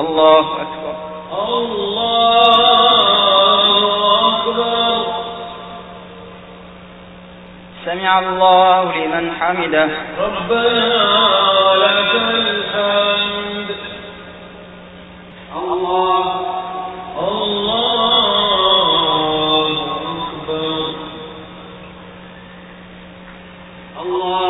الله أكبر. الله أكبر سمع الله لمن حمده. ربنا لك الحمد الله الله أكبر. الله